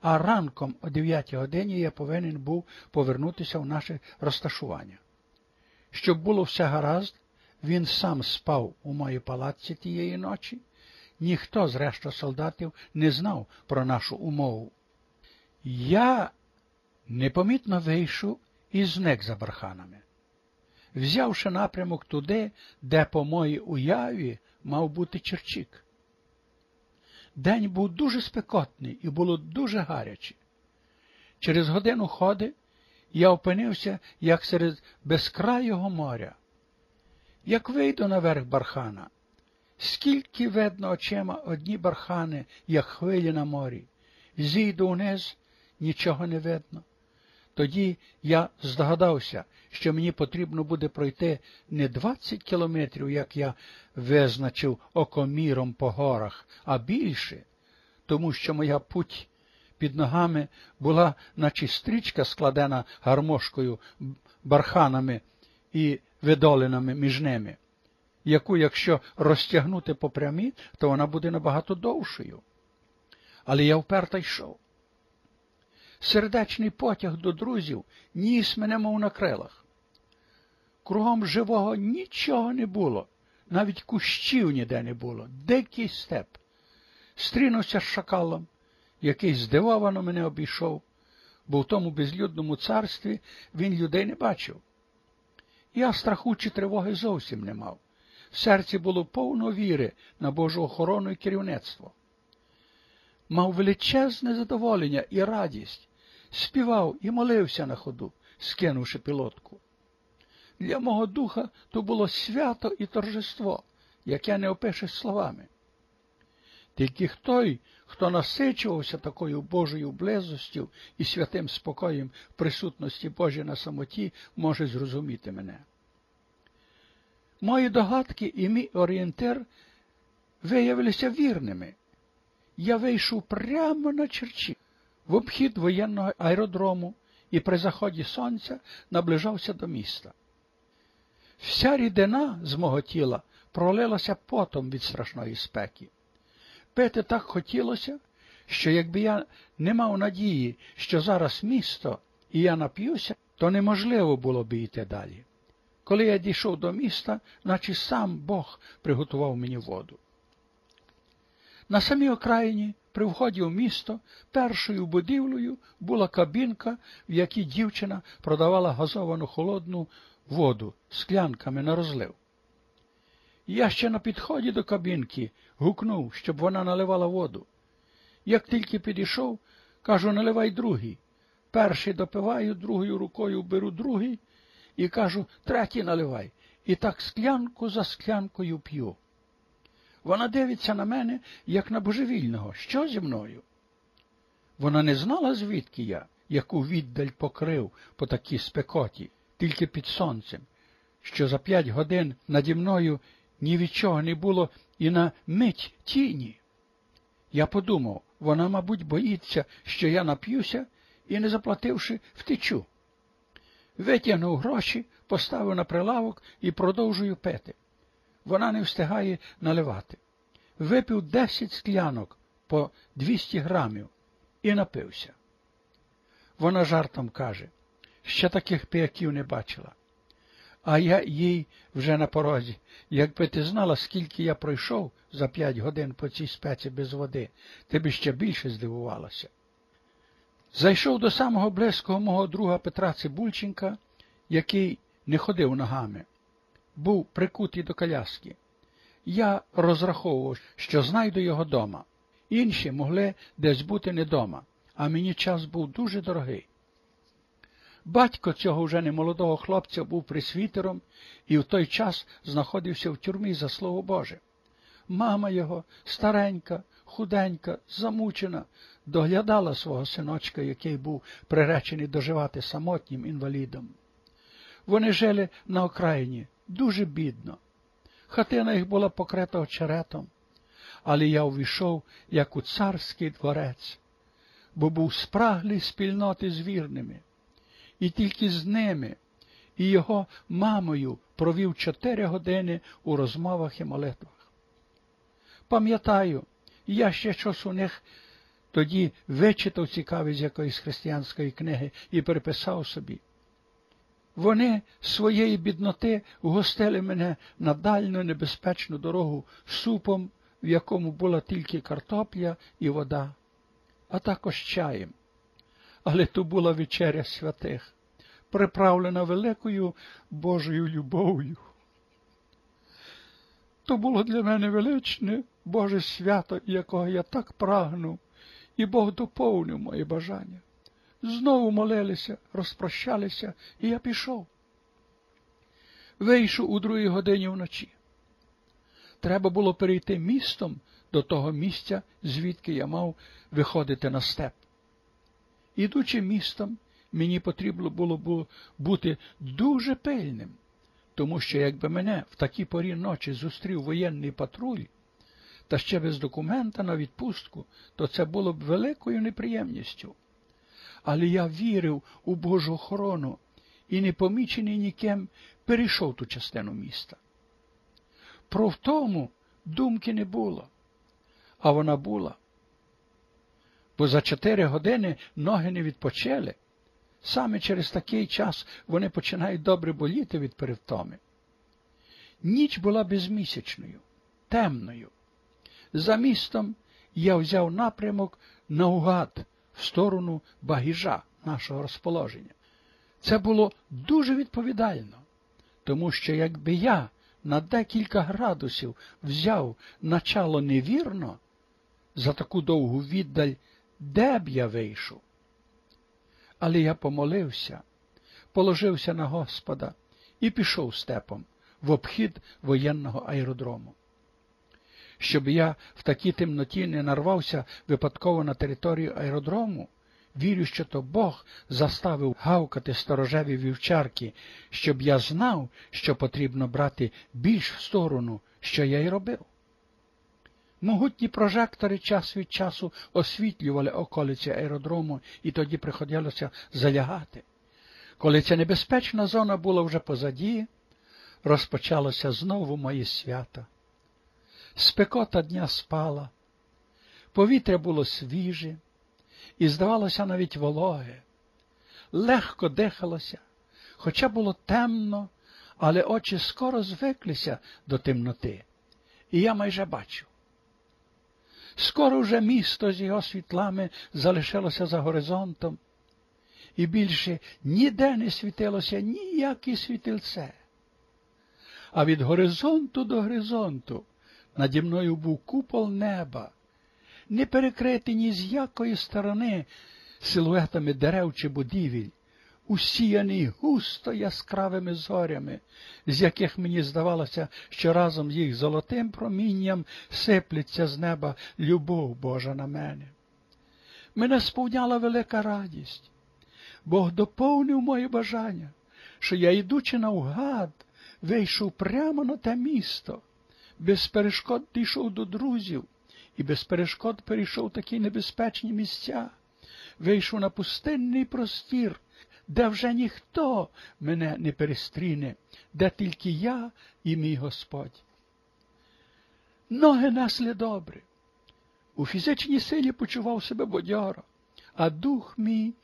а ранком о 9 годині я повинен був повернутися в наше розташування. Щоб було все гаразд, він сам спав у моїй палатці тієї ночі, ніхто з решта солдатів не знав про нашу умову. Я непомітно вийшов і зник за барханами, взявши напрямок туди, де, по моїй уяві, мав бути Черчик. День був дуже спекотний і було дуже гаряче. Через годину ходи я опинився, як серед безкрайого моря. Як вийду наверх бархана, скільки видно очима одні бархани, як хвилі на морі, зійду вниз, нічого не видно. Тоді я здогадався, що мені потрібно буде пройти не 20 кілометрів, як я визначив окоміром по горах, а більше, тому що моя путь під ногами була, наче стрічка, складена гармошкою, барханами і видолинами між ними, яку, якщо розтягнути по прямі, то вона буде набагато довшою. Але я вперто йшов. Сердечний потяг до друзів ніс мене, мов на крилах. Кругом живого нічого не було, навіть кущів ніде не було, дикий степ. Стрінувся з шакалом, який здивовано мене обійшов, бо в тому безлюдному царстві він людей не бачив. Я страху чи тривоги зовсім не мав. В серці було повно віри на Божу охорону і керівництво. Мав величезне задоволення і радість, співав і молився на ходу, скинувши пілотку. Для мого духа то було свято і торжество, яке не опишеш словами. Тільки той, хто насичувався такою Божою близостю і святим спокоєм присутності Божої на самоті, може зрозуміти мене. Мої догадки і мій орієнтир виявилися вірними. Я вийшов прямо на черчі, в обхід воєнного аеродрому і при заході сонця наближався до міста. Вся рідина з мого тіла пролилася потом від страшної спеки. Пити так хотілося, що якби я не мав надії, що зараз місто і я нап'юся, то неможливо було б йти далі. Коли я дійшов до міста, наче сам Бог приготував мені воду. На самій окраїні, при вході в місто, першою будівлею була кабінка, в якій дівчина продавала газовану холодну воду склянками на розлив. Я ще на підході до кабінки гукнув, щоб вона наливала воду. Як тільки підійшов, кажу, наливай другий. Перший допиваю, другою рукою беру другий і кажу, третій наливай. І так склянку за склянкою п'ю. Вона дивиться на мене, як на божевільного. Що зі мною? Вона не знала, звідки я, яку віддаль покрив по такій спекоті, тільки під сонцем, що за п'ять годин наді мною ні від чого не було і на мить тіні. Я подумав, вона, мабуть, боїться, що я нап'юся і, не заплативши, втечу. Витягнув гроші, поставив на прилавок і продовжую пити. Вона не встигає наливати. Випив десять склянок по двісті грамів і напився. Вона жартом каже, ще таких пияків не бачила а я їй вже на порозі. Якби ти знала, скільки я пройшов за п'ять годин по цій спеці без води, ти б ще більше здивувалася. Зайшов до самого близького мого друга Петра Цибульченка, який не ходив ногами, був прикутий до коляски. Я розраховував, що знайду його дома. Інші могли десь бути не дома, а мені час був дуже дорогий. Батько цього вже немолодого хлопця був присвітером і в той час знаходився в тюрмі за слово Боже. Мама його, старенька, худенька, замучена, доглядала свого синочка, який був приречений доживати самотнім інвалідом. Вони жили на окраїні дуже бідно. Хатина їх була покрита очеретом, але я увійшов, як у царський дворець, бо був спраглий спільноти з вірними і тільки з ними і його мамою провів чотири години у розмовах і молитвах. Пам'ятаю, я ще щось у них тоді вичитав цікавість якоїсь християнської книги і переписав собі. Вони своєї бідноти угостили мене на дальню небезпечну дорогу супом, в якому була тільки картопля і вода, а також чаєм. Але то була вечеря святих, приправлена великою Божою любов'ю. То було для мене величне Боже свято, якого я так прагну, і Бог доповнив моє бажання. Знову молилися, розпрощалися, і я пішов. Вийшов у другій годині вночі. Треба було перейти містом до того місця, звідки я мав виходити на степ. Ідучи містом, мені потрібно було бути дуже пильним, тому що якби мене в такій порі ночі зустрів воєнний патруль, та ще без документа на відпустку, то це було б великою неприємністю. Але я вірив у Божу охорону і, непомічений ніким, перейшов ту частину міста. Про втому думки не було, а вона була. Бо за чотири години ноги не відпочили. Саме через такий час вони починають добре боліти від перевтоми. Ніч була безмісячною, темною. За містом я взяв напрямок наугад в сторону багіжа нашого розположення. Це було дуже відповідально, тому що якби я на декілька градусів взяв начало невірно, за таку довгу віддаль, де б я вийшов. Але я помолився, положився на Господа і пішов степом в обхід воєнного аеродрому щоб я в такій темноті не нарвався випадково на територію аеродрому, вірю, що то Бог заставив гавкати сторожеві вівчарки, щоб я знав, що потрібно брати більш в сторону, що я й робив. Могутні прожектори час від часу освітлювали околиці аеродрому, і тоді приходилося залягати. Коли ця небезпечна зона була вже позаді, розпочалося знову моє свято спекота дня спала, повітря було свіже і, здавалося, навіть вологе, легко дихалося, хоча було темно, але очі скоро звиклися до темноти, і я майже бачу. Скоро вже місто з його світлами залишилося за горизонтом, і більше ніде не світилося ніяке світильце. А від горизонту до горизонту наді мною був купол неба, не перекритий ні з якої сторони силуетами дерев чи будівель, усіяний густо яскравими зорями, з яких мені здавалося, що разом з їх золотим промінням сиплеться з неба любов Божа на мене. Мене сповняла велика радість. Бог доповнив моє бажання, що я, йдучи навгад, вийшов прямо на те місто, без перешкод дійшов до друзів і без перешкод перейшов такі небезпечні місця, вийшов на пустинний простір, де вже ніхто мене не перестріне, де тільки я і мій Господь. Ноги несли добре. У фізичній силі почував себе бодьоро, а дух мій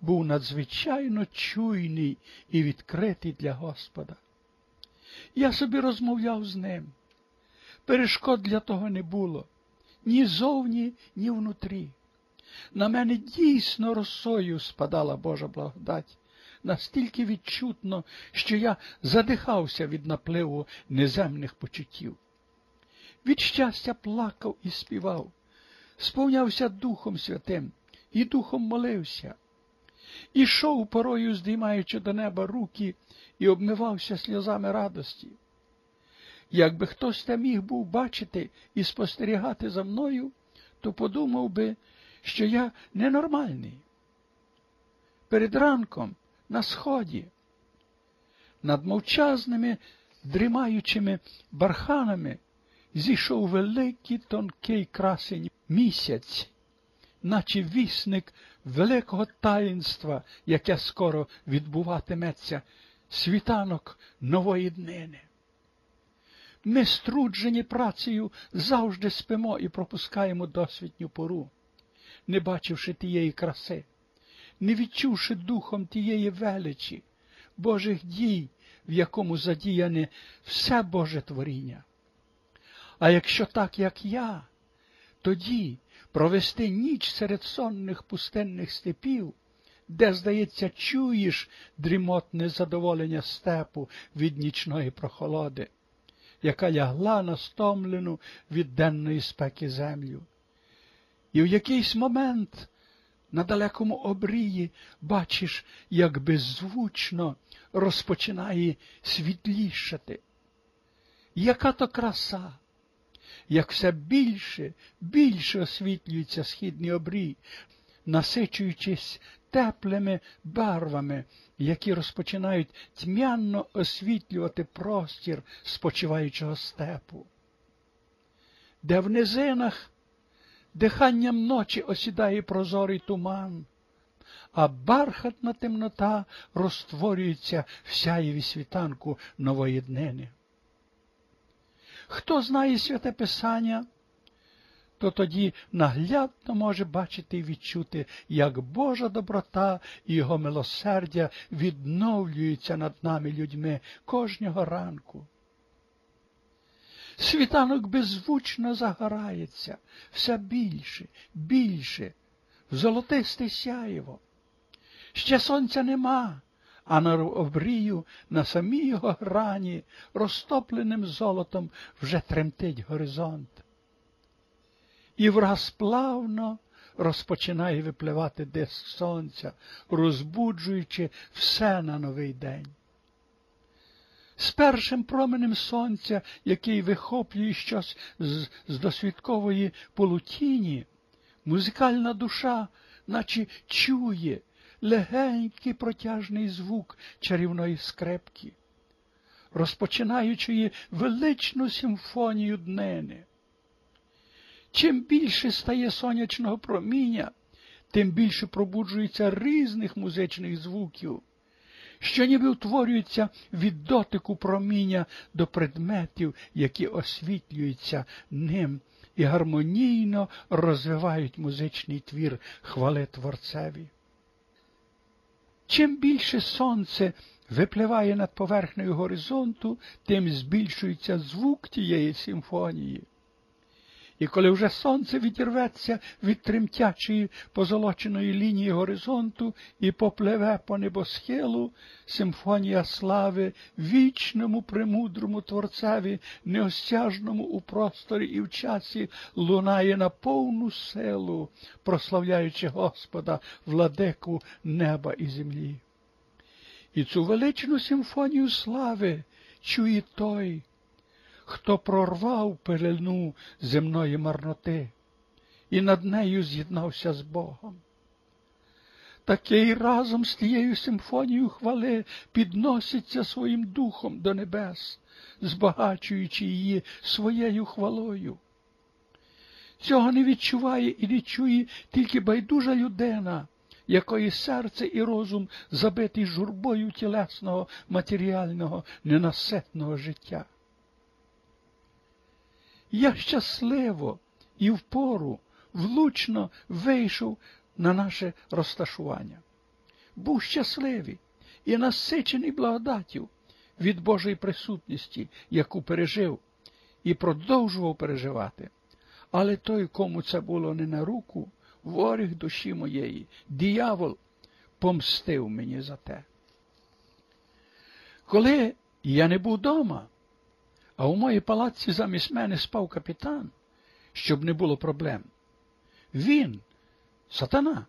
був надзвичайно чуйний і відкритий для Господа. Я собі розмовляв з ним. Перешкод для того не було ні зовні, ні внутрі. На мене дійсно росою спадала Божа благодать, настільки відчутно, що я задихався від напливу неземних почуттів. Від щастя плакав і співав, сповнявся Духом Святим і Духом молився, ішов порою, здіймаючи до неба руки, і обмивався сльозами радості. Якби хтось те міг був бачити і спостерігати за мною, то подумав би, що я ненормальний. Перед ранком на сході, над мовчазними, дрімаючими барханами зійшов великий тонкий красень місяць, наче вісник великого таїнства, яке скоро відбуватиметься, світанок нової днини. Ми, струджені працею, завжди спимо і пропускаємо досвітню пору. не бачивши тієї краси, не відчувши духом тієї величі, Божих дій, в якому задіяне все Боже творіння. А якщо так, як я, тоді провести ніч серед сонних пустенних степів, де, здається, чуєш дрімотне задоволення степу від нічної прохолоди, яка лягла на стомлену від денної спеки землю. І в якийсь момент на далекому обрії бачиш, як беззвучно розпочинає світлішати. Яка то краса, як все більше, більше освітлюється східний обрій, насичуючись теплими барвами, які розпочинають тьмяно освітлювати простір спочиваючого степу, де в низинах диханням ночі осідає прозорий туман, а бархатна темнота розтворюється в сяєві світанку нової днини. Хто знає святе Писання, то тоді наглядно може бачити і відчути, як Божа доброта і Його милосердя відновлюються над нами людьми кожного ранку. Світанок беззвучно загорається все більше, більше, в золотисте сяєво. Ще сонця нема, а на обрію на самій його грані, розтопленим золотом, вже тремтить горизонт. І враз плавно розпочинає випливати диск сонця, розбуджуючи все на новий день з першим променем сонця, який вихоплює щось з, з досвідкової полутіні, музикальна душа, наче чує легенький протяжний звук чарівної скрепки, розпочинаючи величну симфонію днини. Чим більше стає сонячного проміння, тим більше пробуджується різних музичних звуків що ніби утворюється від дотику проміння до предметів, які освітлюються ним і гармонійно розвивають музичний твір хвали Творцеві. Чим більше сонце випливає над поверхнею горизонту, тим збільшується звук тієї симфонії. І коли вже сонце відірветься від тремтячої позолоченої лінії горизонту і попливе по небосхилу, симфонія слави вічному премудрому Творцеві, неосяжному у просторі і в часі, лунає на повну силу, прославляючи Господа, владику неба і землі. І цю величну симфонію слави чує той, хто прорвав пелену земної марноти і над нею з'єднався з Богом. Такий разом з тією симфонією хвали підноситься своїм духом до небес, збагачуючи її своєю хвалою. Цього не відчуває і не чує тільки байдужа людина, якої серце і розум забитий журбою тілесного, матеріального, ненаситного життя. Я щасливо і впору влучно вийшов на наше розташування. Був щасливий і насичений благодаттю від Божої присутності, яку пережив, і продовжував переживати. Але той, кому це було не на руку, ворог душі моєї, диявол, помстив мені за те. Коли я не був дома, а у моїй палаці замість мене спав капітан, щоб не було проблем. Він, сатана,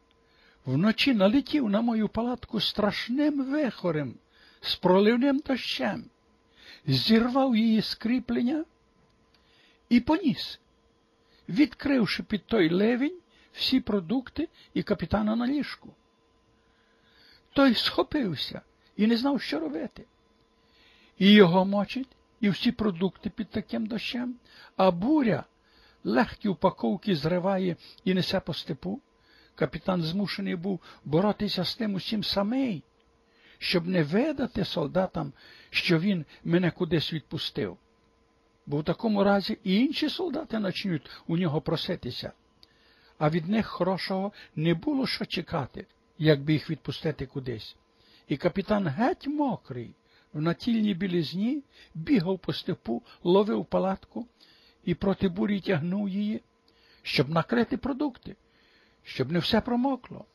вночі налетів на мою палатку страшним вихорем, з проливним дощем, зірвав її скріплення і поніс, відкривши під той левінь всі продукти і капітана на ліжку. Той схопився і не знав, що робити. І його мочить і всі продукти під таким дощем, а буря легкі упаковки зриває і несе по степу. Капітан змушений був боротися з тим усім самий, щоб не видати солдатам, що він мене кудись відпустив. Бо в такому разі і інші солдати почнуть у нього проситися. а від них хорошого не було що чекати, якби їх відпустити кудись. І капітан геть мокрий, в натільній білізні, бігав по степу, ловив палатку і проти бурі тягнув її, щоб накрити продукти, щоб не все промокло.